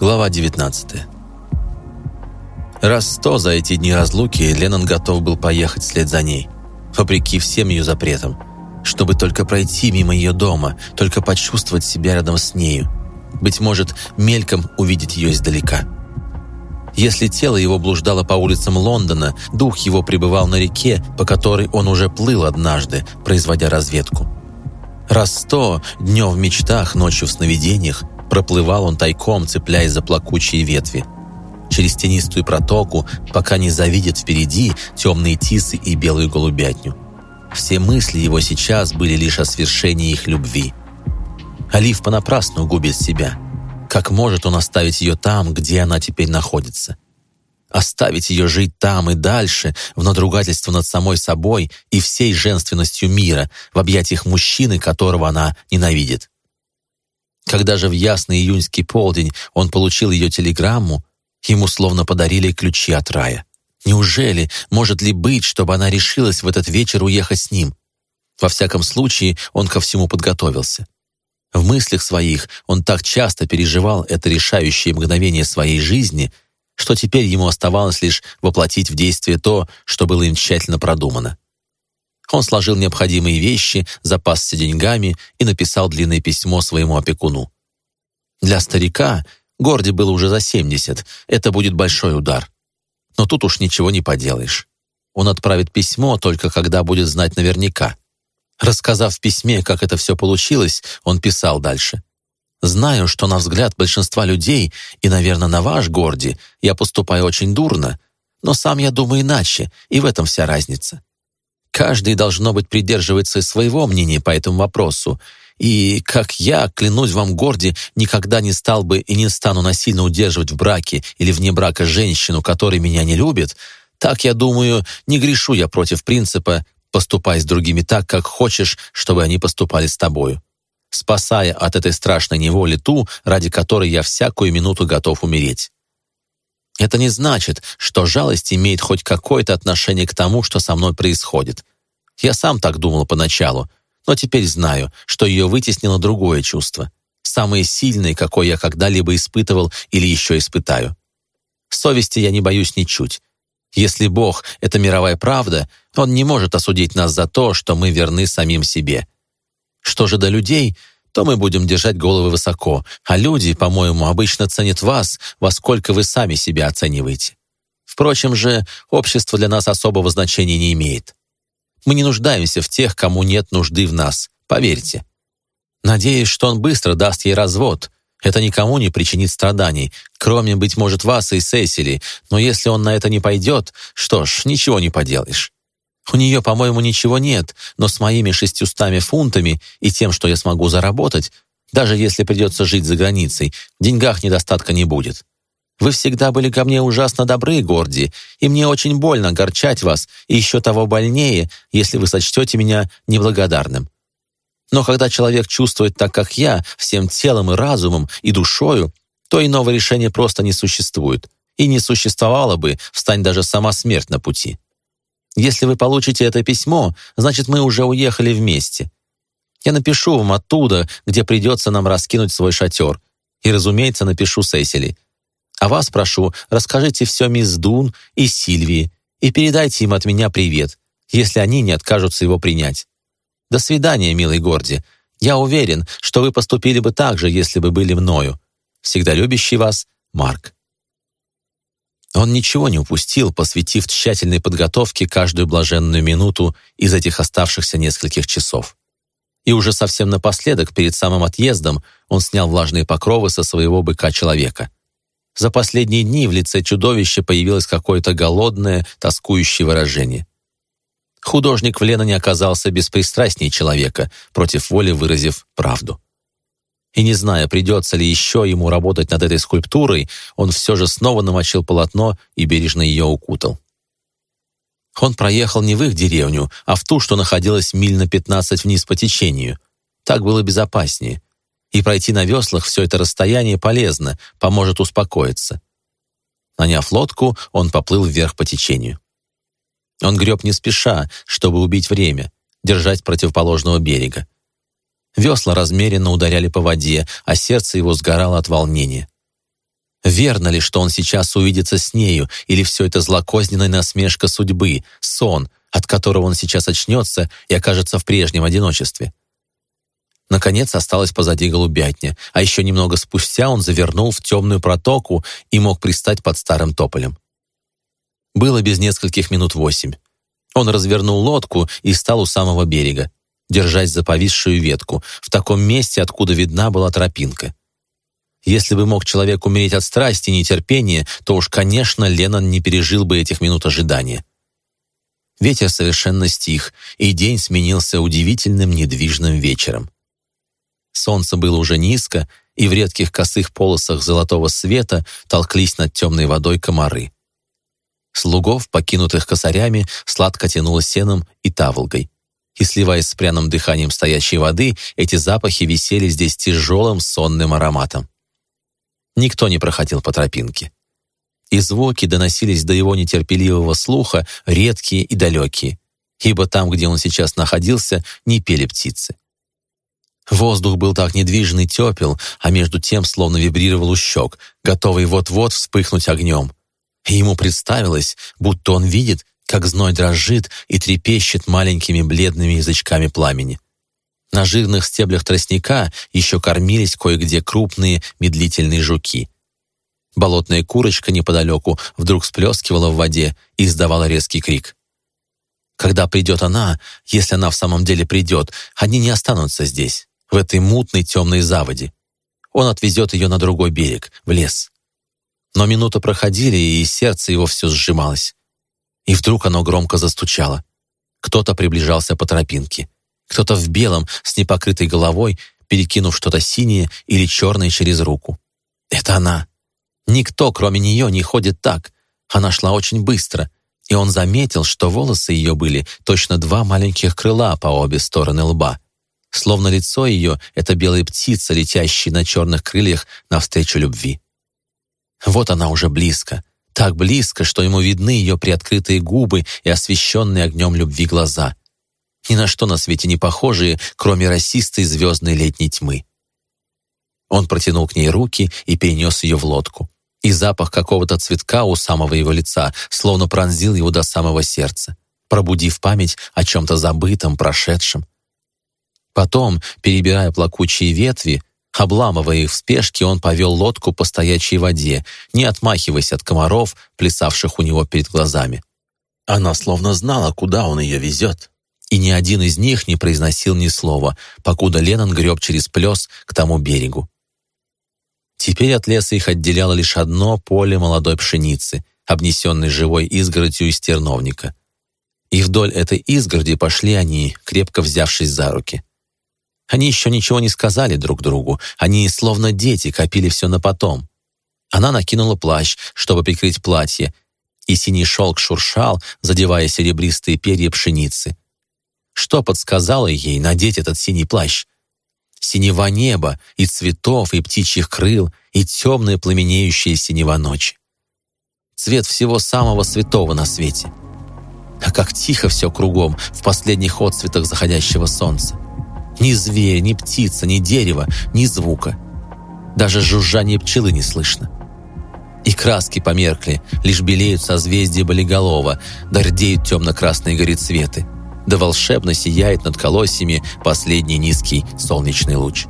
Глава 19 Раз сто за эти дни разлуки Леннон готов был поехать вслед за ней, вопреки всем ее запретам, чтобы только пройти мимо ее дома, только почувствовать себя рядом с нею, быть может, мельком увидеть ее издалека. Если тело его блуждало по улицам Лондона, дух его пребывал на реке, по которой он уже плыл однажды, производя разведку. Раз сто, днем в мечтах, ночью в сновидениях, проплывал он тайком, цепляясь за плакучие ветви. Через тенистую протоку, пока не завидит впереди темные тисы и белую голубятню. Все мысли его сейчас были лишь о свершении их любви. Олив понапрасну губит себя. Как может он оставить ее там, где она теперь находится? Оставить ее жить там и дальше, в надругательство над самой собой и всей женственностью мира, в объятиях мужчины, которого она ненавидит. Когда же в ясный июньский полдень он получил ее телеграмму, ему словно подарили ключи от рая. Неужели, может ли быть, чтобы она решилась в этот вечер уехать с ним? Во всяком случае, он ко всему подготовился. В мыслях своих он так часто переживал это решающее мгновение своей жизни, что теперь ему оставалось лишь воплотить в действие то, что было им тщательно продумано. Он сложил необходимые вещи, запасся деньгами и написал длинное письмо своему опекуну. Для старика, Горди было уже за 70, это будет большой удар. Но тут уж ничего не поделаешь. Он отправит письмо только когда будет знать наверняка. Рассказав в письме, как это все получилось, он писал дальше. «Знаю, что на взгляд большинства людей, и, наверное, на ваш Горди, я поступаю очень дурно, но сам я думаю иначе, и в этом вся разница. Каждый, должно быть, придерживается своего мнения по этому вопросу, и, как я, клянусь вам, Горди, никогда не стал бы и не стану насильно удерживать в браке или вне брака женщину, которая меня не любит, так, я думаю, не грешу я против принципа Поступай с другими так, как хочешь, чтобы они поступали с тобою, спасая от этой страшной неволи ту, ради которой я всякую минуту готов умереть. Это не значит, что жалость имеет хоть какое-то отношение к тому, что со мной происходит. Я сам так думал поначалу, но теперь знаю, что ее вытеснило другое чувство, самое сильное, какое я когда-либо испытывал или еще испытаю. Совести я не боюсь ничуть, если Бог — это мировая правда, Он не может осудить нас за то, что мы верны самим себе. Что же до людей, то мы будем держать головы высоко, а люди, по-моему, обычно ценят вас, во сколько вы сами себя оцениваете. Впрочем же, общество для нас особого значения не имеет. Мы не нуждаемся в тех, кому нет нужды в нас, поверьте. Надеюсь, что он быстро даст ей развод, это никому не причинит страданий, кроме, быть может, вас и Сесили, но если он на это не пойдет, что ж, ничего не поделаешь. У нее, по-моему, ничего нет, но с моими шестьюстами фунтами и тем, что я смогу заработать, даже если придется жить за границей, в деньгах недостатка не будет. Вы всегда были ко мне ужасно добры, Горди, и мне очень больно огорчать вас, и еще того больнее, если вы сочтете меня неблагодарным. Но когда человек чувствует так, как я, всем телом и разумом, и душою, то иного решения просто не существует. И не существовало бы, встань даже сама смерть на пути. Если вы получите это письмо, значит, мы уже уехали вместе. Я напишу вам оттуда, где придется нам раскинуть свой шатер. И, разумеется, напишу Сесили. А вас прошу, расскажите все мисс Дун и Сильвии и передайте им от меня привет, если они не откажутся его принять. До свидания, милый Горди. Я уверен, что вы поступили бы так же, если бы были мною. Всегда любящий вас, Марк. Он ничего не упустил, посвятив тщательной подготовке каждую блаженную минуту из этих оставшихся нескольких часов. И уже совсем напоследок, перед самым отъездом, он снял влажные покровы со своего быка-человека. За последние дни в лице чудовища появилось какое-то голодное, тоскующее выражение. Художник в Ленноне оказался беспристрастнее человека, против воли выразив правду. И не зная, придется ли еще ему работать над этой скульптурой, он все же снова намочил полотно и бережно ее укутал. Он проехал не в их деревню, а в ту, что находилась миль на пятнадцать вниз по течению. Так было безопаснее. И пройти на веслах все это расстояние полезно, поможет успокоиться. Наняв лодку, он поплыл вверх по течению. Он греб не спеша, чтобы убить время, держать противоположного берега. Весла размеренно ударяли по воде, а сердце его сгорало от волнения. Верно ли, что он сейчас увидится с нею, или все это злокозненная насмешка судьбы, сон, от которого он сейчас очнется и окажется в прежнем одиночестве? Наконец осталась позади голубятня, а еще немного спустя он завернул в темную протоку и мог пристать под старым тополем. Было без нескольких минут восемь. Он развернул лодку и стал у самого берега, держась за повисшую ветку, в таком месте, откуда видна была тропинка. Если бы мог человек умереть от страсти и нетерпения, то уж, конечно, Леннон не пережил бы этих минут ожидания. Ветер совершенно стих, и день сменился удивительным недвижным вечером. Солнце было уже низко, и в редких косых полосах золотого света толклись над темной водой комары. Слугов, покинутых косарями, сладко тянуло сеном и таволгой. И, сливаясь с пряным дыханием стоящей воды, эти запахи висели здесь тяжелым сонным ароматом. Никто не проходил по тропинке. И звуки доносились до его нетерпеливого слуха, редкие и далекие, ибо там, где он сейчас находился, не пели птицы. Воздух был так недвижен и тепел, а между тем словно вибрировал у щек, готовый вот-вот вспыхнуть огнем. И ему представилось, будто он видит, как зной дрожит и трепещет маленькими бледными язычками пламени. На жирных стеблях тростника еще кормились кое-где крупные медлительные жуки. Болотная курочка неподалеку вдруг сплескивала в воде и издавала резкий крик. Когда придет она, если она в самом деле придет, они не останутся здесь, в этой мутной темной заводе. Он отвезет ее на другой берег, в лес. Но минуты проходили, и сердце его все сжималось. И вдруг оно громко застучало. Кто-то приближался по тропинке. Кто-то в белом, с непокрытой головой, перекинув что-то синее или черное через руку. Это она. Никто, кроме нее, не ходит так. Она шла очень быстро, и он заметил, что волосы ее были точно два маленьких крыла по обе стороны лба. Словно лицо ее — это белая птица, летящая на черных крыльях навстречу любви. Вот она уже близко, так близко, что ему видны ее приоткрытые губы и освещенные огнем любви глаза ни на что на свете не похожие, кроме расистой звездной летней тьмы. Он протянул к ней руки и перенес ее в лодку. И запах какого-то цветка у самого его лица словно пронзил его до самого сердца, пробудив память о чем-то забытом, прошедшем. Потом, перебирая плакучие ветви, обламывая их в спешке, он повел лодку по стоячей воде, не отмахиваясь от комаров, плясавших у него перед глазами. Она словно знала, куда он ее везет и ни один из них не произносил ни слова, покуда Леннон греб через плес к тому берегу. Теперь от леса их отделяло лишь одно поле молодой пшеницы, обнесенной живой изгородью из терновника. И вдоль этой изгороди пошли они, крепко взявшись за руки. Они еще ничего не сказали друг другу, они, словно дети, копили все на потом. Она накинула плащ, чтобы прикрыть платье, и синий шелк шуршал, задевая серебристые перья пшеницы. Что подсказало ей надеть этот синий плащ? Синева неба, и цветов, и птичьих крыл, и темная пламенеющая синева ночи. Цвет всего самого святого на свете. А как тихо все кругом в последних отцветах заходящего солнца. Ни зверя, ни птица, ни дерева, ни звука. Даже жужжание пчелы не слышно. И краски померкли, лишь белеют созвездия болиголова, да рдеют темно-красные горецветы да волшебно сияет над колосьями последний низкий солнечный луч.